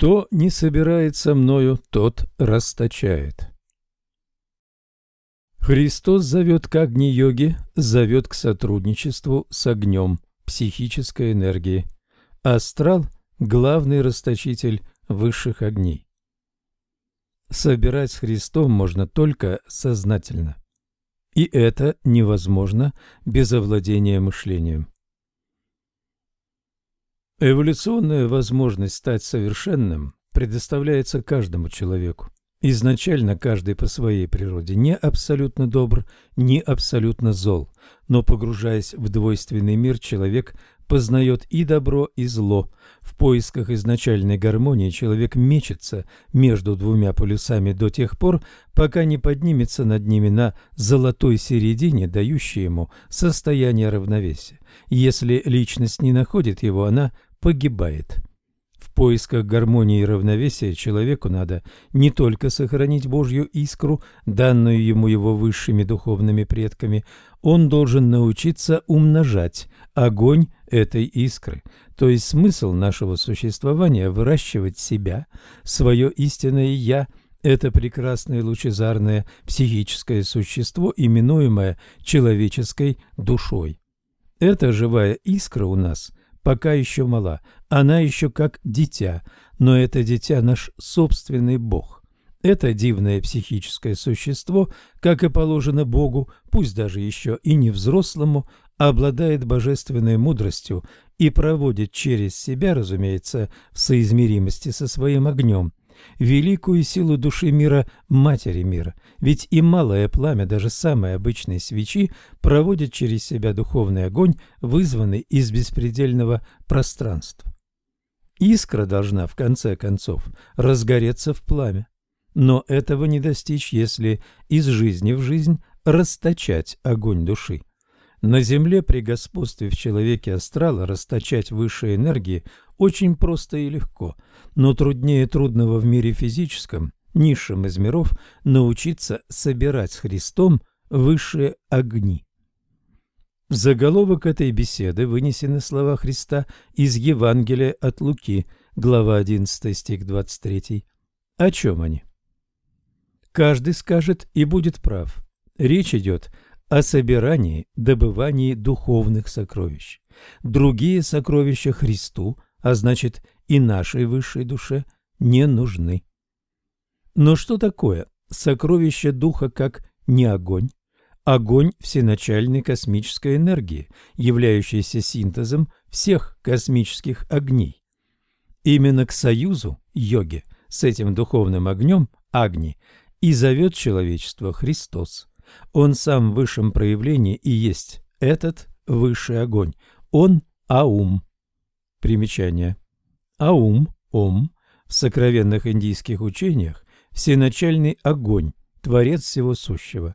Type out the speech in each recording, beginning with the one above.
Кто не собирает со мною, тот расточает. Христос зовет к агни-йоге, зовет к сотрудничеству с огнем психической энергии. Астрал – главный расточитель высших огней. Собирать с Христом можно только сознательно. И это невозможно без овладения мышлением. Эволюционная возможность стать совершенным предоставляется каждому человеку. Изначально каждый по своей природе не абсолютно добр, не абсолютно зол, но погружаясь в двойственный мир, человек познает и добро, и зло. В поисках изначальной гармонии человек мечется между двумя полюсами до тех пор, пока не поднимется над ними на золотой середине, дающей ему состояние равновесия. Если личность не находит его, она погибает. В поисках гармонии и равновесия человеку надо не только сохранить Божью искру, данную ему его высшими духовными предками, он должен научиться умножать огонь этой искры, то есть смысл нашего существования – выращивать себя, свое истинное «я», это прекрасное лучезарное психическое существо, именуемое человеческой душой. Эта живая искра у нас пока еще мала, она еще как дитя, но это дитя наш собственный Бог. Это дивное психическое существо, как и положено Богу, пусть даже еще и не взрослому, обладает божественной мудростью и проводит через себя, разумеется, в соизмеримости со своим огнем, великую силу души мира, матери мира. Ведь и малое пламя даже самой обычной свечи проводит через себя духовный огонь, вызванный из беспредельного пространства. Искра должна, в конце концов, разгореться в пламя. Но этого не достичь, если из жизни в жизнь расточать огонь души. На Земле при господстве в человеке астрала расточать высшие энергии очень просто и легко, но труднее трудного в мире физическом, низшем из миров, научиться собирать с Христом высшие огни. В заголовок этой беседы вынесены слова Христа из Евангелия от Луки, глава 11 стих 23. О чем они? Каждый скажет и будет прав. Речь идет о собирании, добывании духовных сокровищ. Другие сокровища Христу, а значит и нашей высшей душе, не нужны. Но что такое сокровище духа как не огонь? Огонь всеначальной космической энергии, являющейся синтезом всех космических огней. Именно к союзу йоги с этим духовным огнем, Агни, и зовет человечество Христос. Он сам в высшем проявлении и есть этот высший огонь. Он – Аум. Примечание. Аум, Ом, в сокровенных индийских учениях – всеначальный огонь, творец всего сущего.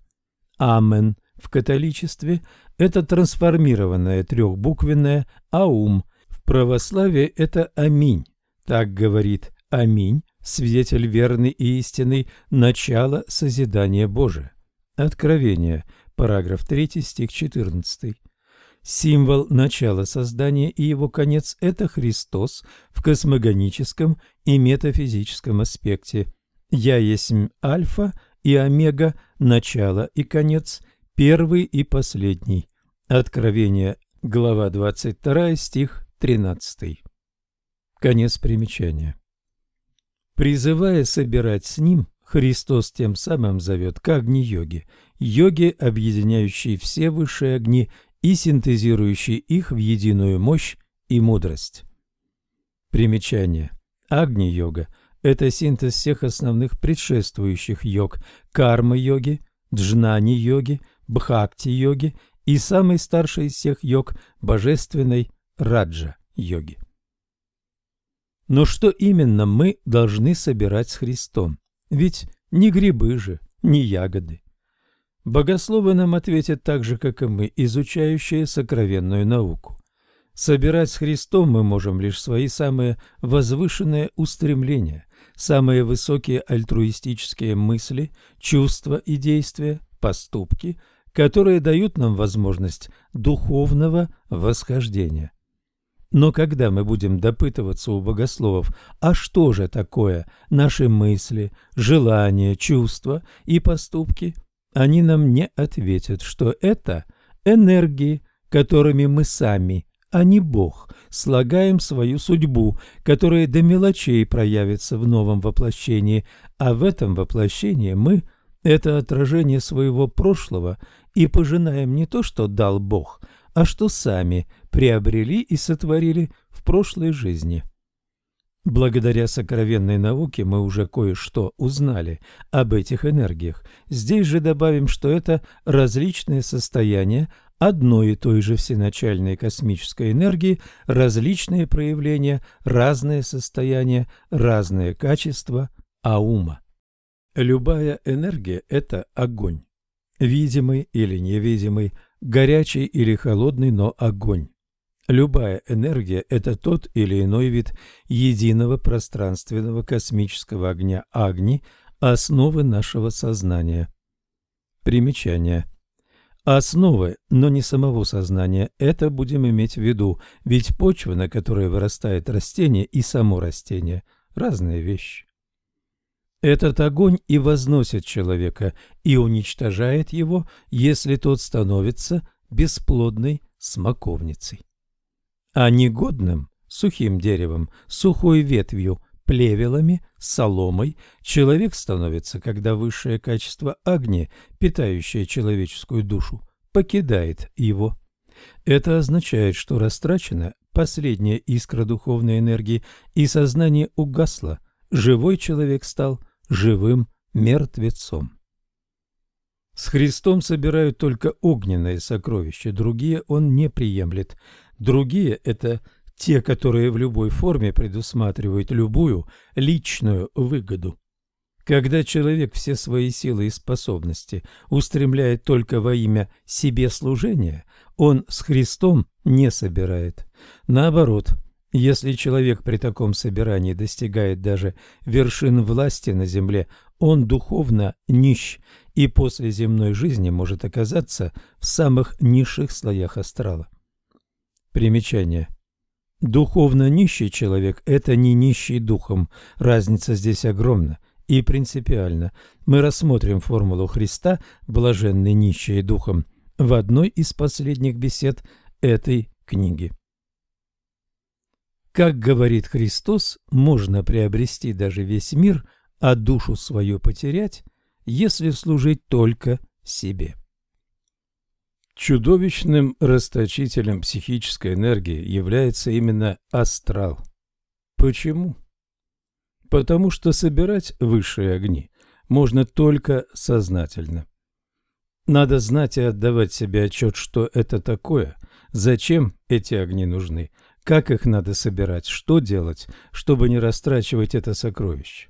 Амен в католичестве – это трансформированное трехбуквенное Аум. В православии это Аминь. Так говорит Аминь, свидетель верный и истинный, начало созидания Божия. Откровение, параграф 3, стих 14. Символ начала создания и его конец – это Христос в космогоническом и метафизическом аспекте. «Я есть Альфа и Омега, начало и конец, первый и последний». Откровение, глава 22, стих 13. Конец примечания. Призывая собирать с ним, Христос тем самым зовет к огни-йоги, йоги, объединяющие все высшие огни и синтезирующие их в единую мощь и мудрость. Примечание. Агни-йога – это синтез всех основных предшествующих йог – кармы-йоги, джнани-йоги, бхакти-йоги и самый старший из всех йог – божественной раджа-йоги. Но что именно мы должны собирать с Христом? Ведь не грибы же, не ягоды. Богословы нам ответят так же, как и мы, изучающие сокровенную науку. Собирать с Христом мы можем лишь свои самые возвышенные устремления, самые высокие альтруистические мысли, чувства и действия, поступки, которые дают нам возможность духовного восхождения. Но когда мы будем допытываться у богословов, а что же такое наши мысли, желания, чувства и поступки, они нам не ответят, что это энергии, которыми мы сами, а не Бог, слагаем свою судьбу, которая до мелочей проявится в новом воплощении, а в этом воплощении мы – это отражение своего прошлого и пожинаем не то, что дал Бог, а что сами приобрели и сотворили в прошлой жизни. Благодаря сокровенной науке мы уже кое-что узнали об этих энергиях. Здесь же добавим, что это различные состояния одной и той же всеначальной космической энергии, различные проявления, разные состояния, разные качества аума. Любая энергия – это огонь. Видимый или невидимый, горячий или холодный, но огонь. Любая энергия – это тот или иной вид единого пространственного космического огня Агни, основы нашего сознания. Примечание. Основы, но не самого сознания, это будем иметь в виду, ведь почва, на которой вырастает растение, и само растение – разные вещи. Этот огонь и возносит человека, и уничтожает его, если тот становится бесплодной смоковницей а негодным – сухим деревом, сухой ветвью, плевелами, соломой человек становится, когда высшее качество огня, питающее человеческую душу, покидает его. Это означает, что растрачена последняя искра духовной энергии, и сознание угасло, живой человек стал живым мертвецом. С Христом собирают только огненные сокровища, другие он не приемлет – Другие – это те, которые в любой форме предусматривают любую личную выгоду. Когда человек все свои силы и способности устремляет только во имя себе служения, он с Христом не собирает. Наоборот, если человек при таком собирании достигает даже вершин власти на земле, он духовно нищ и после земной жизни может оказаться в самых низших слоях астрала. Примечание. Духовно нищий человек – это не нищий духом. Разница здесь огромна и принципиальна. Мы рассмотрим формулу Христа «блаженный нищий духом» в одной из последних бесед этой книги. Как говорит Христос, можно приобрести даже весь мир, а душу свою потерять, если служить только себе. Чудовищным расточителем психической энергии является именно астрал. Почему? Потому что собирать высшие огни можно только сознательно. Надо знать и отдавать себе отчет, что это такое, зачем эти огни нужны, как их надо собирать, что делать, чтобы не растрачивать это сокровище.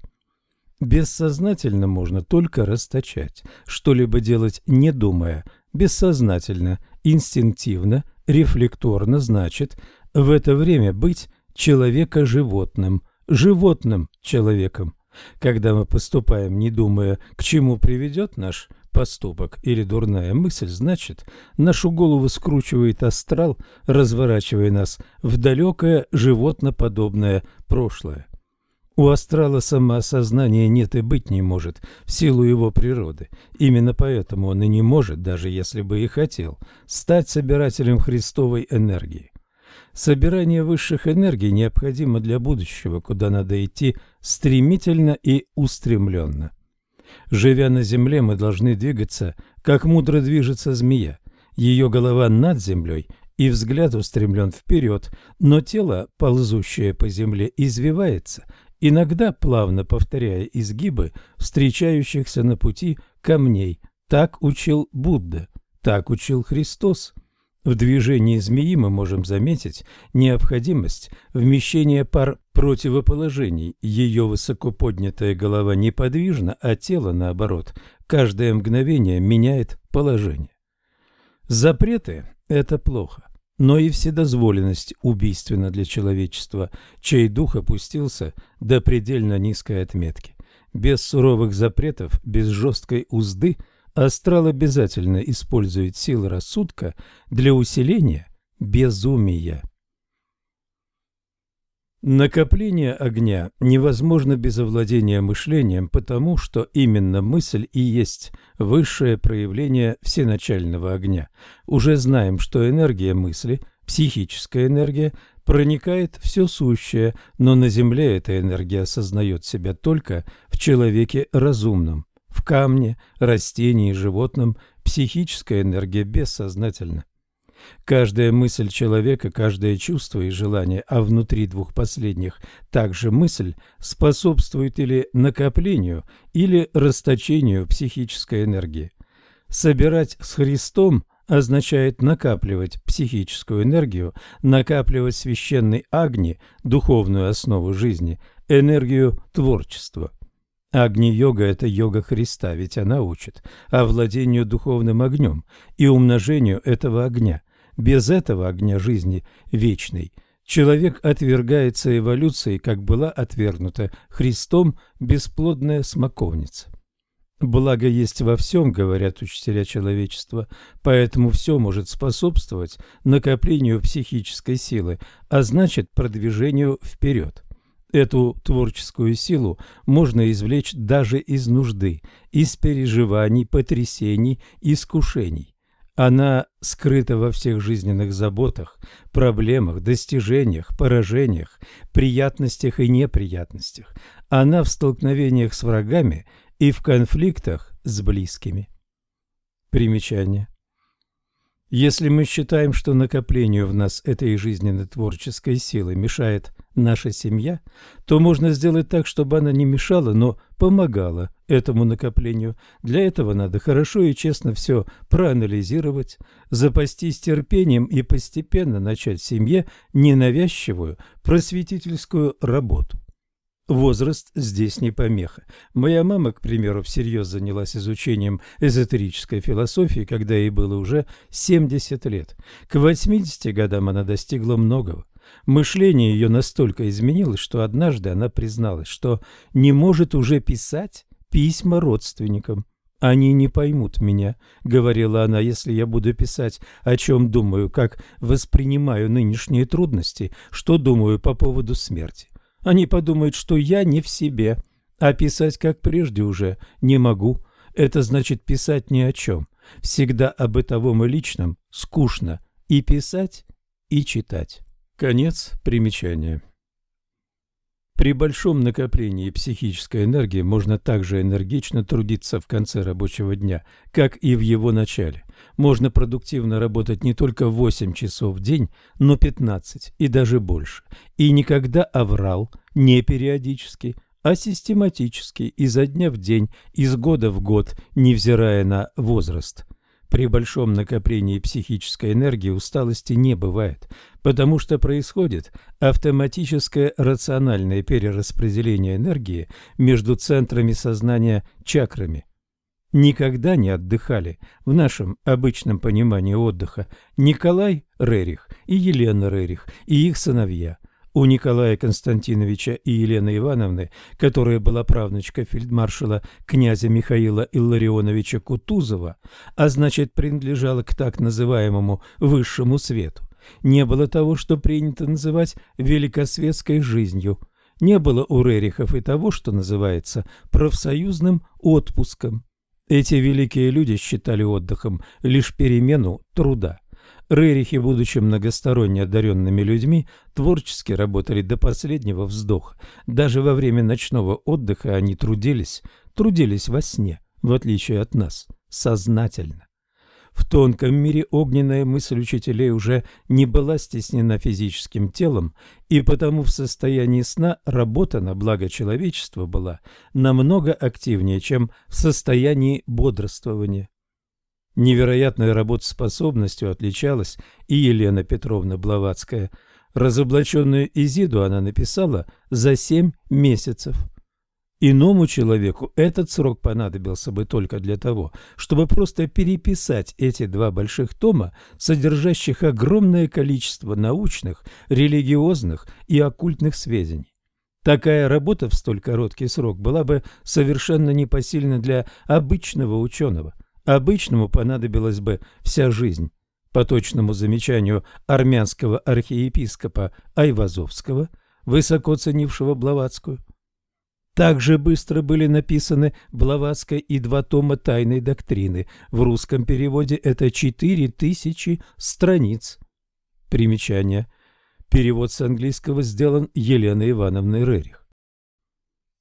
Бессознательно можно только расточать, что-либо делать не думая, бессознательно, инстинктивно, рефлекторно значит в это время быть человека-животным, животным человеком. Когда мы поступаем, не думая, к чему приведет наш поступок или дурная мысль, значит, нашу голову скручивает астрал, разворачивая нас в далекое животноподобное прошлое. У астрала самоосознания нет и быть не может в силу его природы. Именно поэтому он и не может, даже если бы и хотел, стать собирателем Христовой энергии. Собирание высших энергий необходимо для будущего, куда надо идти стремительно и устремленно. Живя на земле, мы должны двигаться, как мудро движется змея. Ее голова над землей и взгляд устремлен вперед, но тело, ползущее по земле, извивается – иногда плавно повторяя изгибы встречающихся на пути камней. Так учил Будда, так учил Христос. В движении змеи мы можем заметить необходимость вмещения пар противоположений. Ее высоко поднятая голова неподвижна, а тело, наоборот, каждое мгновение меняет положение. Запреты – это плохо но и вседозволенность убийственна для человечества, чей дух опустился до предельно низкой отметки. Без суровых запретов, без жесткой узды астрал обязательно использует силы рассудка для усиления безумия. Накопление огня невозможно без овладения мышлением, потому что именно мысль и есть высшее проявление всеначального огня. Уже знаем, что энергия мысли, психическая энергия, проникает все сущее, но на Земле эта энергия осознает себя только в человеке разумном. В камне, растении, животном психическая энергия бессознательна. Каждая мысль человека, каждое чувство и желание, а внутри двух последних также мысль, способствует или накоплению, или расточению психической энергии. Собирать с Христом означает накапливать психическую энергию, накапливать священный агни, духовную основу жизни, энергию творчества. Агни-йога – это йога Христа, ведь она учит овладению духовным огнем и умножению этого огня. Без этого огня жизни вечной человек отвергается эволюцией, как была отвергнута Христом бесплодная смоковница. Благо есть во всем, говорят учителя человечества, поэтому все может способствовать накоплению психической силы, а значит продвижению вперед. Эту творческую силу можно извлечь даже из нужды, из переживаний, потрясений, искушений. Она скрыта во всех жизненных заботах, проблемах, достижениях, поражениях, приятностях и неприятностях. Она в столкновениях с врагами и в конфликтах с близкими. Примечание. Если мы считаем, что накоплению в нас этой жизненной творческой силы мешает наша семья, то можно сделать так, чтобы она не мешала, но помогала этому накоплению. Для этого надо хорошо и честно все проанализировать, запастись терпением и постепенно начать в семье ненавязчивую просветительскую работу. Возраст здесь не помеха. Моя мама, к примеру, всерьез занялась изучением эзотерической философии, когда ей было уже 70 лет. К 80 годам она достигла многого. Мышление ее настолько изменилось, что однажды она призналась, что не может уже писать письма родственникам. «Они не поймут меня», — говорила она, — «если я буду писать, о чем думаю, как воспринимаю нынешние трудности, что думаю по поводу смерти. Они подумают, что я не в себе, а писать, как прежде, уже не могу. Это значит писать ни о чем. Всегда о бытовом и личном скучно и писать, и читать. Конец примечания. При большом накоплении психической энергии можно также энергично трудиться в конце рабочего дня, как и в его начале. Можно продуктивно работать не только 8 часов в день, но 15 и даже больше. И никогда аврал, не периодически, а систематически, изо дня в день, из года в год, невзирая на возраст. При большом накоплении психической энергии усталости не бывает, потому что происходит автоматическое рациональное перераспределение энергии между центрами сознания чакрами. Никогда не отдыхали в нашем обычном понимании отдыха Николай Рерих и Елена Рерих и их сыновья – у Николая Константиновича и Елены Ивановны, которая была правнучка фельдмаршала князя Михаила Илларионовича Кутузова, а значит принадлежала к так называемому высшему свету, не было того, что принято называть великосветской жизнью. Не было у Рерихов и того, что называется профсоюзным отпуском. Эти великие люди считали отдыхом лишь перемену труда. Рерихи, будучи многосторонне одаренными людьми, творчески работали до последнего вздоха. Даже во время ночного отдыха они трудились, трудились во сне, в отличие от нас, сознательно. В тонком мире огненная мысль учителей уже не была стеснена физическим телом, и потому в состоянии сна работа на благо человечества была намного активнее, чем в состоянии бодрствования. Невероятной работоспособностью отличалась и Елена Петровна Блаватская. Разоблаченную Изиду она написала за семь месяцев. Иному человеку этот срок понадобился бы только для того, чтобы просто переписать эти два больших тома, содержащих огромное количество научных, религиозных и оккультных сведений. Такая работа в столь короткий срок была бы совершенно непосильна для обычного ученого – Обычному понадобилась бы вся жизнь. По точному замечанию армянского архиепископа Айвазовского, высоко ценившего Блаватскую. Также быстро были написаны Блаватская и два тома тайной доктрины. В русском переводе это четыре тысячи страниц. Примечание. Перевод с английского сделан Еленой Ивановной Рерих.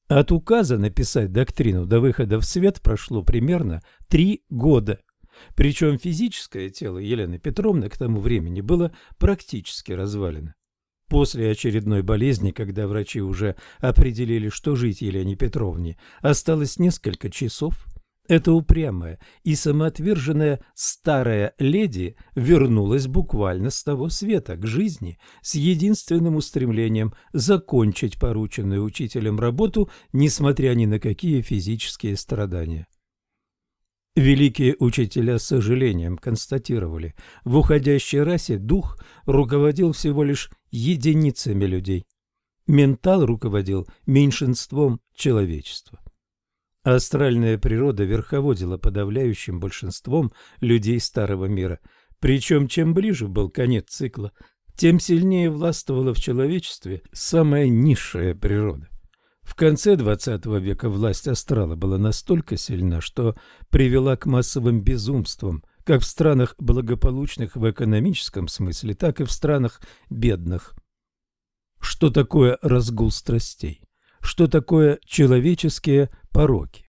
От указа написать доктрину до выхода в свет прошло примерно три года. Причем физическое тело Елены Петровны к тому времени было практически развалено. После очередной болезни, когда врачи уже определили, что жить Елене Петровне осталось несколько часов, эта упрямая и самоотверженная старая леди вернулась буквально с того света к жизни с единственным устремлением закончить порученную учителем работу, несмотря ни на какие физические страдания. Великие учителя с сожалением констатировали, в уходящей расе дух руководил всего лишь единицами людей. Ментал руководил меньшинством человечества. Астральная природа верховодила подавляющим большинством людей Старого мира. Причем, чем ближе был конец цикла, тем сильнее властвовала в человечестве самая низшая природа. В конце XX века власть астрала была настолько сильна, что привела к массовым безумствам, как в странах благополучных в экономическом смысле, так и в странах бедных. Что такое разгул страстей? Что такое человеческие пороки?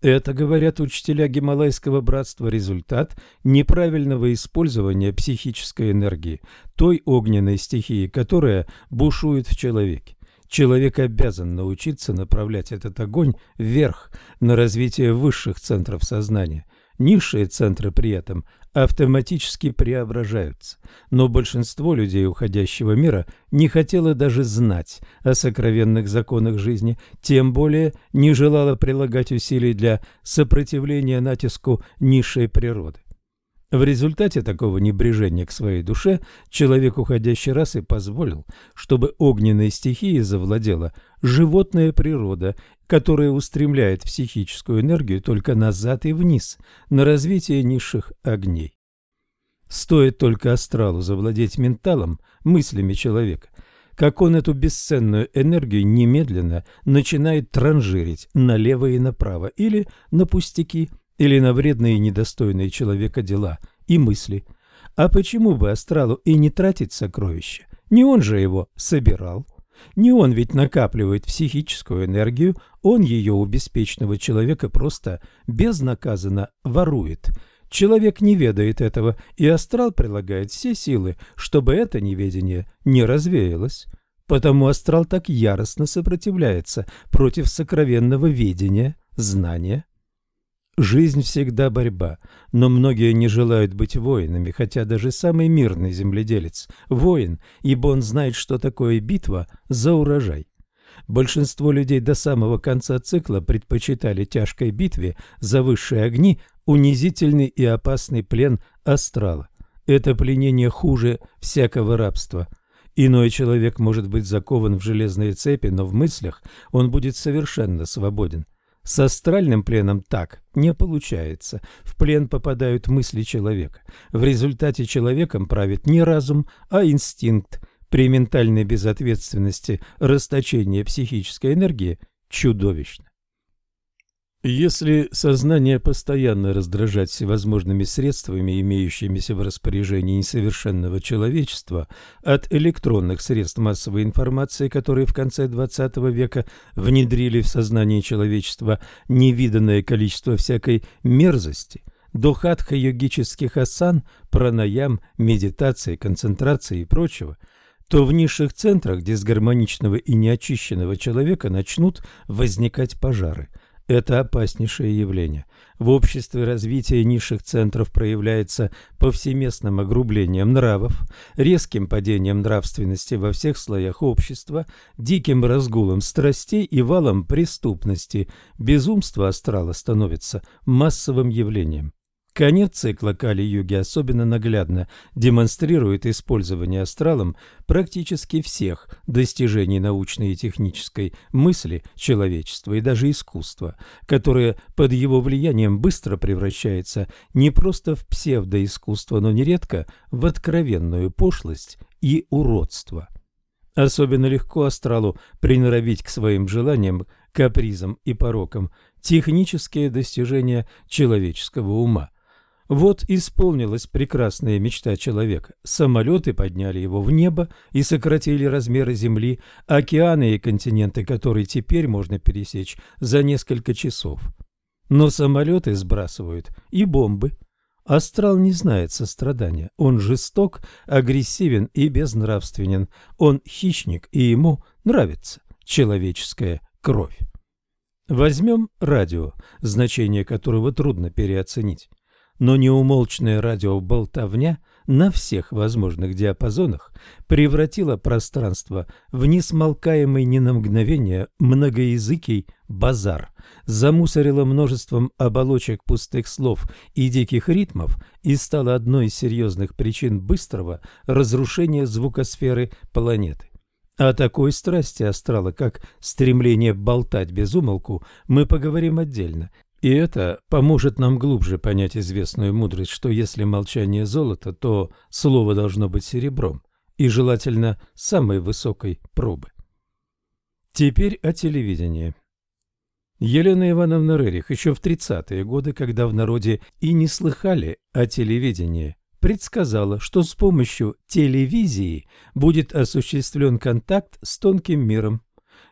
Это, говорят учителя Гималайского братства, результат неправильного использования психической энергии, той огненной стихии, которая бушует в человеке. Человек обязан научиться направлять этот огонь вверх, на развитие высших центров сознания. Низшие центры при этом автоматически преображаются. Но большинство людей уходящего мира не хотело даже знать о сокровенных законах жизни, тем более не желало прилагать усилий для сопротивления натиску низшей природы. В результате такого небрежения к своей душе человек уходящей расы позволил, чтобы огненной стихией завладела животная природа, которая устремляет психическую энергию только назад и вниз, на развитие низших огней. Стоит только астралу завладеть менталом, мыслями человека, как он эту бесценную энергию немедленно начинает транжирить налево и направо или на пустяки – или на вредные и недостойные человека дела и мысли. А почему бы астралу и не тратить сокровища? Не он же его собирал. Не он ведь накапливает психическую энергию, он ее у беспечного человека просто безнаказанно ворует. Человек не ведает этого, и астрал прилагает все силы, чтобы это неведение не развеялось. Потому астрал так яростно сопротивляется против сокровенного ведения, знания. Жизнь всегда борьба, но многие не желают быть воинами, хотя даже самый мирный земледелец – воин, ибо он знает, что такое битва за урожай. Большинство людей до самого конца цикла предпочитали тяжкой битве за высшие огни унизительный и опасный плен астрала. Это пленение хуже всякого рабства. Иной человек может быть закован в железные цепи, но в мыслях он будет совершенно свободен. С астральным пленом так не получается. В плен попадают мысли человека. В результате человеком правит не разум, а инстинкт. При ментальной безответственности расточение психической энергии чудовищно. Если сознание постоянно раздражать всевозможными средствами, имеющимися в распоряжении несовершенного человечества, от электронных средств массовой информации, которые в конце XX века внедрили в сознание человечества невиданное количество всякой мерзости, до хатха-йогических асан, пранаям, медитации, концентрации и прочего – то в низших центрах дисгармоничного и неочищенного человека начнут возникать пожары – это опаснейшее явление. В обществе развитие низших центров проявляется повсеместным огрублением нравов, резким падением нравственности во всех слоях общества, диким разгулом страстей и валом преступности. Безумство астрала становится массовым явлением. Конец цикла Кали-юги особенно наглядно демонстрирует использование астралом практически всех достижений научной и технической мысли человечества и даже искусства, которое под его влиянием быстро превращается не просто в псевдоискусство, но нередко в откровенную пошлость и уродство. Особенно легко астралу приноровить к своим желаниям, капризам и порокам технические достижения человеческого ума. Вот исполнилась прекрасная мечта человека. Самолеты подняли его в небо и сократили размеры Земли, океаны и континенты, которые теперь можно пересечь за несколько часов. Но самолеты сбрасывают и бомбы. Астрал не знает сострадания. Он жесток, агрессивен и безнравственен. Он хищник, и ему нравится человеческая кровь. Возьмем радио, значение которого трудно переоценить но неумолчная радиоболтовня на всех возможных диапазонах превратила пространство в несмолкаемый ни на мгновение многоязыкий базар, замусорила множеством оболочек пустых слов и диких ритмов и стала одной из серьезных причин быстрого разрушения звукосферы планеты. О такой страсти астрала, как стремление болтать без умолку, мы поговорим отдельно, и это поможет нам глубже понять известную мудрость, что если молчание золото, то слово должно быть серебром, и желательно самой высокой пробы. Теперь о телевидении. Елена Ивановна Рерих еще в 30-е годы, когда в народе и не слыхали о телевидении, предсказала, что с помощью телевизии будет осуществлен контакт с тонким миром.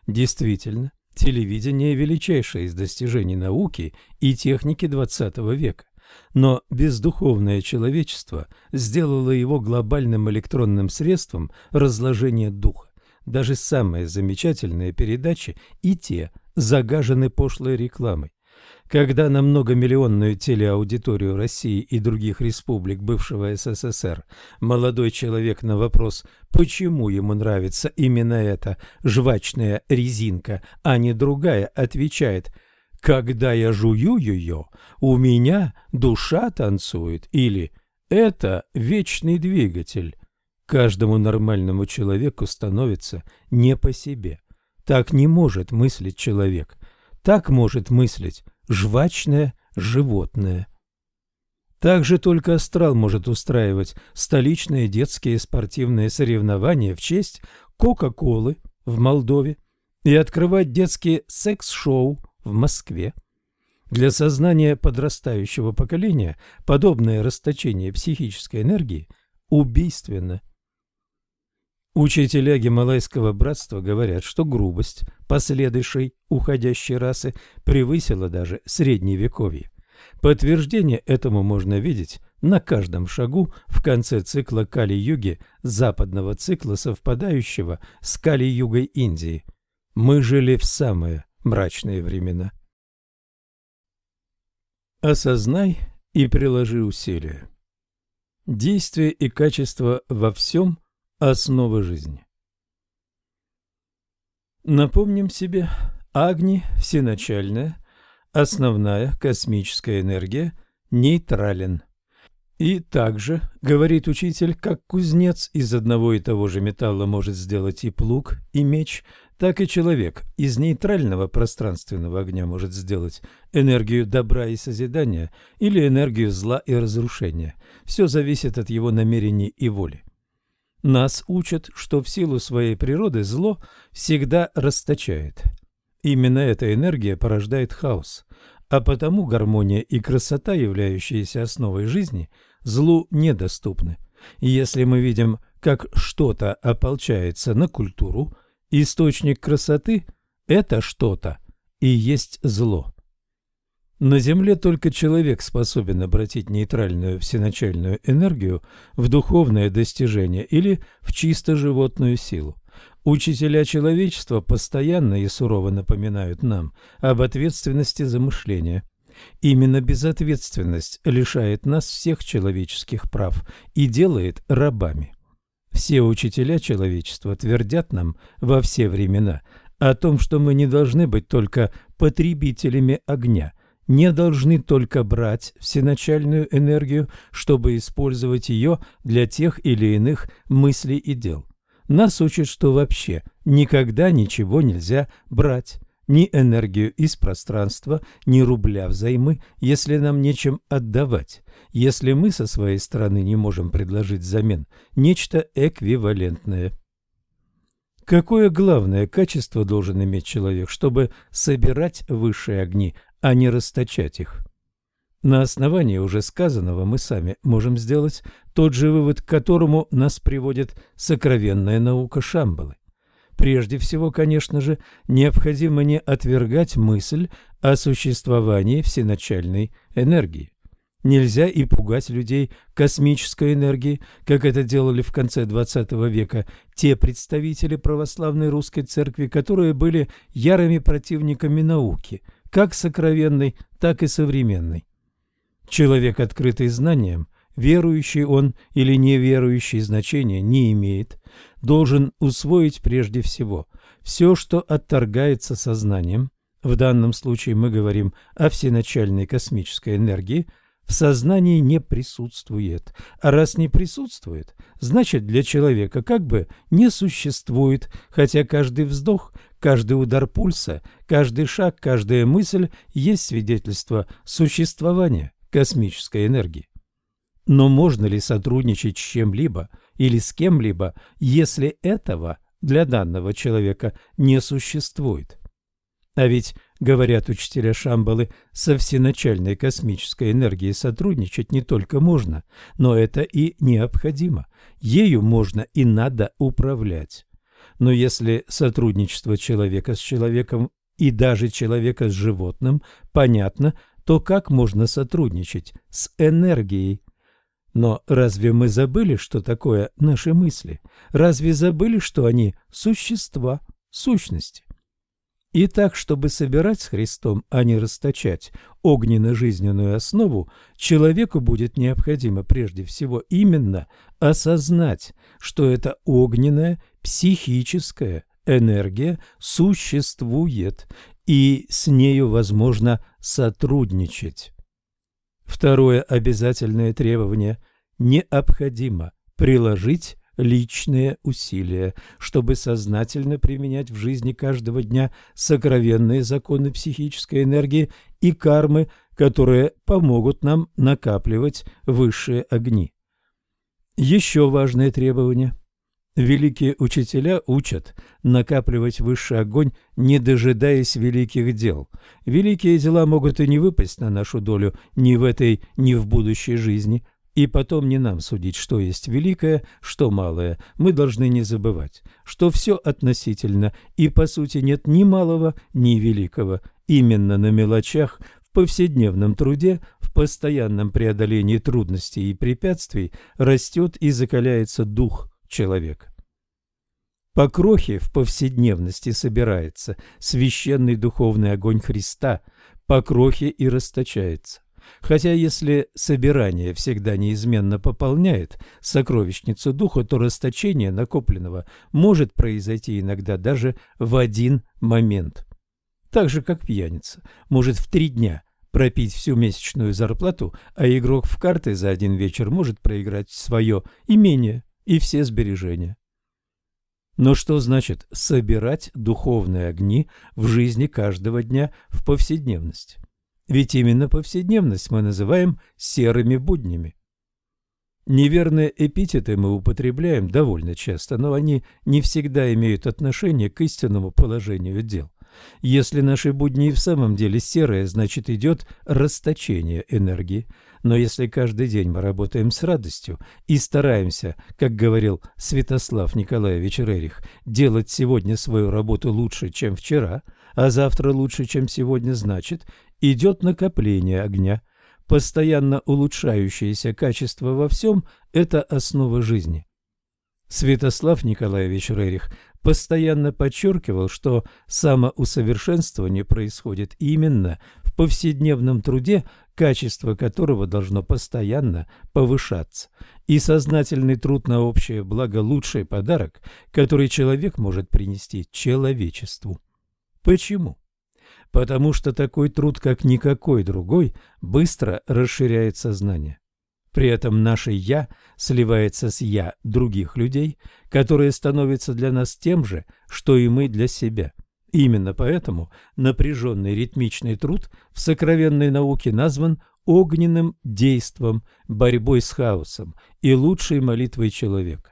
Действительно, Телевидение – величайшее из достижений науки и техники XX века. Но бездуховное человечество сделало его глобальным электронным средством разложения духа. Даже самые замечательные передачи и те загажены пошлой рекламой. Когда на многомиллионную телеаудиторию России и других республик бывшего СССР молодой человек на вопрос, почему ему нравится именно эта жвачная резинка, а не другая, отвечает «Когда я жую ее, у меня душа танцует» или «Это вечный двигатель». Каждому нормальному человеку становится не по себе. Так не может мыслить человек. Так может мыслить жвачное животное. Также только астрал может устраивать столичные детские спортивные соревнования в честь Кока-Колы в Молдове и открывать детские секс-шоу в Москве. Для сознания подрастающего поколения подобное расточение психической энергии убийственно – Учителя Гималайского братства говорят, что грубость последующей уходящей расы превысила даже средневековье. Подтверждение этому можно видеть на каждом шагу в конце цикла Кали-юги западного цикла, совпадающего с Кали-югой Индии. Мы жили в самые мрачные времена. Осознай и приложи усилия. Действие и качество во всем Основа жизни. Напомним себе, Агни – всеначальная, основная космическая энергия, нейтрален. И также, говорит учитель, как кузнец из одного и того же металла может сделать и плуг, и меч, так и человек из нейтрального пространственного огня может сделать энергию добра и созидания или энергию зла и разрушения. Все зависит от его намерений и воли. Нас учат, что в силу своей природы зло всегда расточает. Именно эта энергия порождает хаос, а потому гармония и красота, являющиеся основой жизни, злу недоступны. И если мы видим, как что-то ополчается на культуру, источник красоты – это что-то и есть зло. На Земле только человек способен обратить нейтральную всеначальную энергию в духовное достижение или в чисто животную силу. Учителя человечества постоянно и сурово напоминают нам об ответственности за мышление. Именно безответственность лишает нас всех человеческих прав и делает рабами. Все учителя человечества твердят нам во все времена о том, что мы не должны быть только потребителями огня – не должны только брать всеначальную энергию, чтобы использовать ее для тех или иных мыслей и дел. Нас учат, что вообще никогда ничего нельзя брать, ни энергию из пространства, ни рубля взаймы, если нам нечем отдавать, если мы со своей стороны не можем предложить взамен нечто эквивалентное. Какое главное качество должен иметь человек, чтобы собирать высшие огни, а не расточать их? На основании уже сказанного мы сами можем сделать тот же вывод, к которому нас приводит сокровенная наука Шамбалы. Прежде всего, конечно же, необходимо не отвергать мысль о существовании всеначальной энергии. Нельзя и пугать людей космической энергией, как это делали в конце XX века те представители православной русской церкви, которые были ярыми противниками науки, как сокровенной, так и современной. Человек, открытый знанием, верующий он или неверующий, значения не имеет, должен усвоить прежде всего все, что отторгается сознанием, в данном случае мы говорим о всеначальной космической энергии – в сознании не присутствует. А раз не присутствует, значит для человека как бы не существует, хотя каждый вздох, каждый удар пульса, каждый шаг, каждая мысль есть свидетельство существования космической энергии. Но можно ли сотрудничать с чем-либо или с кем-либо, если этого для данного человека не существует? А ведь Говорят учителя Шамбалы, со всеначальной космической энергией сотрудничать не только можно, но это и необходимо. Ею можно и надо управлять. Но если сотрудничество человека с человеком и даже человека с животным понятно, то как можно сотрудничать с энергией? Но разве мы забыли, что такое наши мысли? Разве забыли, что они существа, сущности? И так, чтобы собирать с Христом, а не расточать огненно-жизненную основу, человеку будет необходимо прежде всего именно осознать, что эта огненная психическая энергия существует, и с нею возможно сотрудничать. Второе обязательное требование – необходимо приложить личные усилия, чтобы сознательно применять в жизни каждого дня сокровенные законы психической энергии и кармы, которые помогут нам накапливать высшие огни. Еще важное требование. Великие учителя учат накапливать высший огонь, не дожидаясь великих дел. Великие дела могут и не выпасть на нашу долю ни в этой, ни в будущей жизни – и потом не нам судить, что есть великое, что малое. Мы должны не забывать, что все относительно, и по сути нет ни малого, ни великого. Именно на мелочах, повседневном труде, в постоянном преодолении трудностей и препятствий растет и закаляется дух человека. По крохе в повседневности собирается священный духовный огонь Христа, по крохе и расточается. Хотя если собирание всегда неизменно пополняет сокровищницу духа, то расточение накопленного может произойти иногда даже в один момент. Так же, как пьяница может в три дня пропить всю месячную зарплату, а игрок в карты за один вечер может проиграть свое имение и все сбережения. Но что значит собирать духовные огни в жизни каждого дня в повседневности? Ведь именно повседневность мы называем серыми буднями. Неверные эпитеты мы употребляем довольно часто, но они не всегда имеют отношение к истинному положению дел. Если наши будни и в самом деле серые, значит идет расточение энергии. Но если каждый день мы работаем с радостью и стараемся, как говорил Святослав Николаевич Рерих, делать сегодня свою работу лучше, чем вчера, а завтра лучше, чем сегодня, значит, идет накопление огня. Постоянно улучшающееся качество во всем – это основа жизни. Святослав Николаевич Рерих постоянно подчеркивал, что самоусовершенствование происходит именно в повседневном труде, качество которого должно постоянно повышаться. И сознательный труд на общее благо – лучший подарок, который человек может принести человечеству. Почему? потому что такой труд, как никакой другой, быстро расширяет сознание. При этом наше «я» сливается с «я» других людей, которые становятся для нас тем же, что и мы для себя. Именно поэтому напряженный ритмичный труд в сокровенной науке назван огненным действом, борьбой с хаосом и лучшей молитвой человека.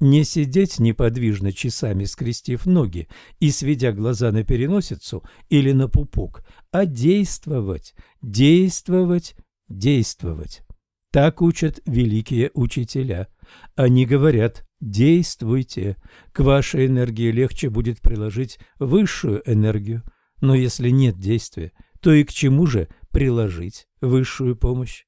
Не сидеть неподвижно часами, скрестив ноги и сведя глаза на переносицу или на пупок, а действовать, действовать, действовать. Так учат великие учителя. Они говорят «действуйте». К вашей энергии легче будет приложить высшую энергию. Но если нет действия, то и к чему же приложить высшую помощь?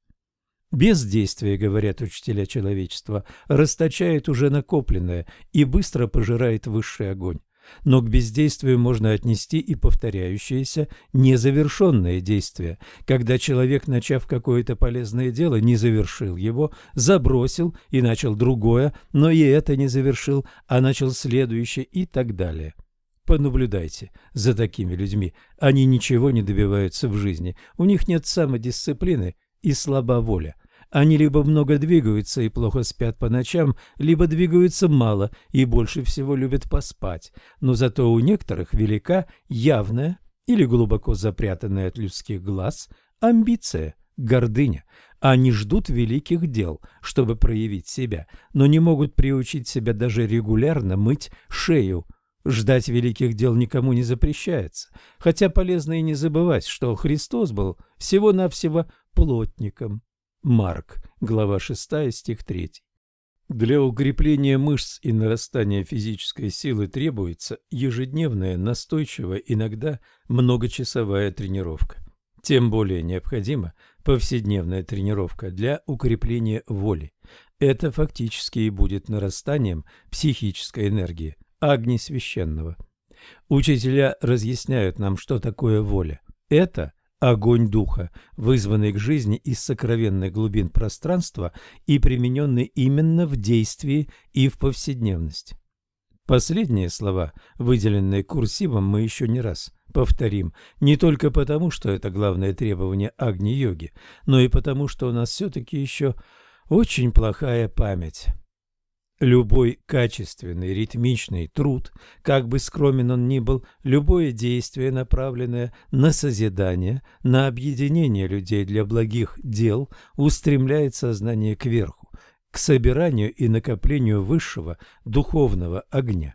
Бездействие, говорят учителя человечества, расточает уже накопленное и быстро пожирает высший огонь. Но к бездействию можно отнести и повторяющиеся незавершенные действия, когда человек, начав какое-то полезное дело, не завершил его, забросил и начал другое, но и это не завершил, а начал следующее и так далее. Понаблюдайте за такими людьми. Они ничего не добиваются в жизни, у них нет самодисциплины и слаба воля. Они либо много двигаются и плохо спят по ночам, либо двигаются мало и больше всего любят поспать. Но зато у некоторых велика явная или глубоко запрятанная от людских глаз амбиция, гордыня. Они ждут великих дел, чтобы проявить себя, но не могут приучить себя даже регулярно мыть шею. Ждать великих дел никому не запрещается, хотя полезно и не забывать, что Христос был всего-навсего плотником. Марк, глава 6, стих 3. Для укрепления мышц и нарастания физической силы требуется ежедневная, настойчивая, иногда многочасовая тренировка. Тем более необходима повседневная тренировка для укрепления воли. Это фактически и будет нарастанием психической энергии, огни священного. Учителя разъясняют нам, что такое воля. Это – огонь духа, вызванный к жизни из сокровенных глубин пространства и примененный именно в действии и в повседневности. Последние слова, выделенные курсивом, мы еще не раз повторим, не только потому, что это главное требование Агни-йоги, но и потому, что у нас все-таки еще очень плохая память. Любой качественный, ритмичный труд, как бы скромен он ни был, любое действие, направленное на созидание, на объединение людей для благих дел, устремляет сознание кверху, к собиранию и накоплению высшего духовного огня.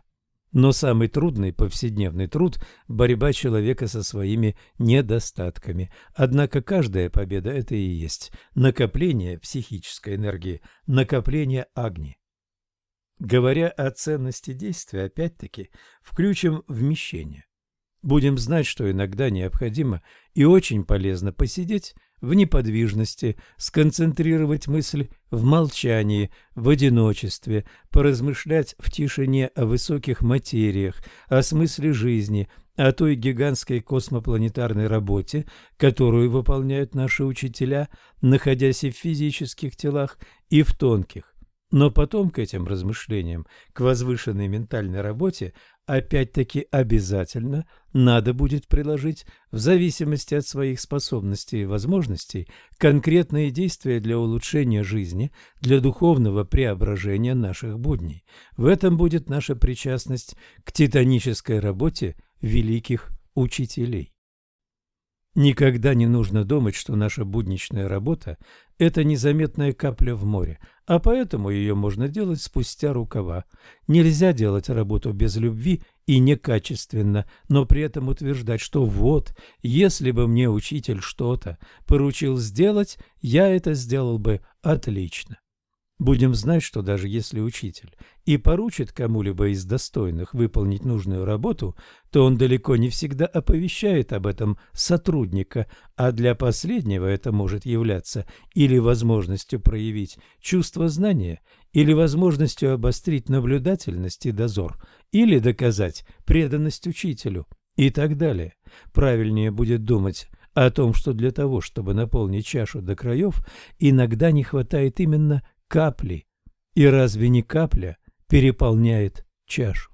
Но самый трудный повседневный труд – борьба человека со своими недостатками. Однако каждая победа – это и есть накопление психической энергии, накопление огни. Говоря о ценности действия, опять-таки, включим вмещение. Будем знать, что иногда необходимо и очень полезно посидеть в неподвижности, сконцентрировать мысль в молчании, в одиночестве, поразмышлять в тишине о высоких материях, о смысле жизни, о той гигантской космопланетарной работе, которую выполняют наши учителя, находясь и в физических телах, и в тонких. Но потом к этим размышлениям, к возвышенной ментальной работе, опять-таки обязательно надо будет приложить, в зависимости от своих способностей и возможностей, конкретные действия для улучшения жизни, для духовного преображения наших будней. В этом будет наша причастность к титанической работе великих учителей. Никогда не нужно думать, что наша будничная работа – это незаметная капля в море, а поэтому ее можно делать спустя рукава. Нельзя делать работу без любви и некачественно, но при этом утверждать, что вот, если бы мне учитель что-то поручил сделать, я это сделал бы отлично. Будем знать, что даже если учитель и поручит кому-либо из достойных выполнить нужную работу, то он далеко не всегда оповещает об этом сотрудника, а для последнего это может являться или возможностью проявить чувство знания, или возможностью обострить наблюдательность и дозор, или доказать преданность учителю и так далее. Правильнее будет думать о том, что для того, чтобы наполнить чашу до краев, иногда не хватает именно капли. И разве не капля переполняет чашу?